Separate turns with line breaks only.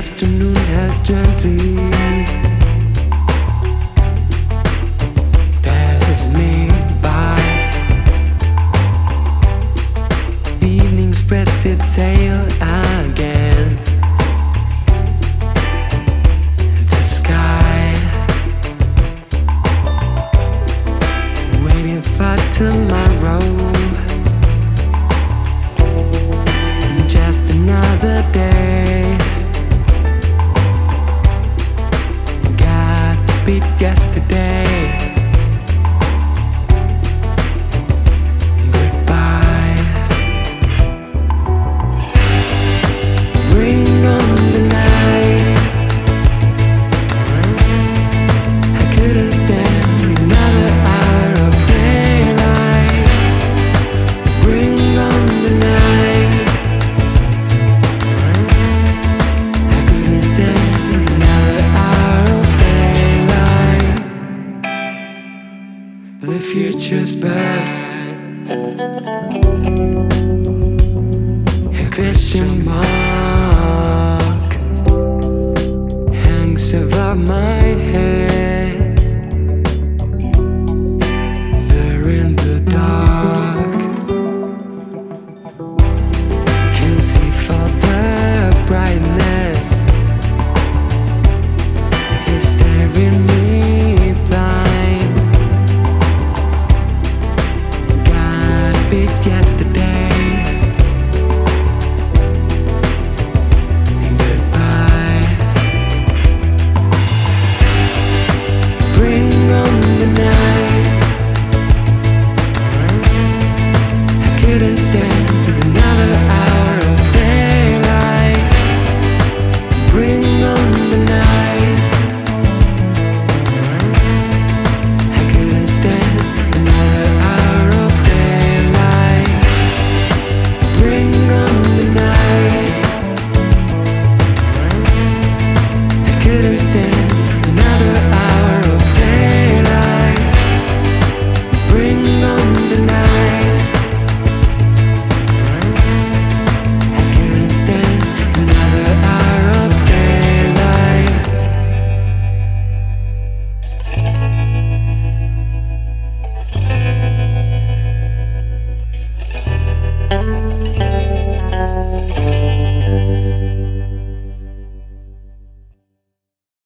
afternoon has gently passed me by. Evening spreads its sail against the sky, waiting for tomorrow. Beat yesterday. The future's bad. A question mark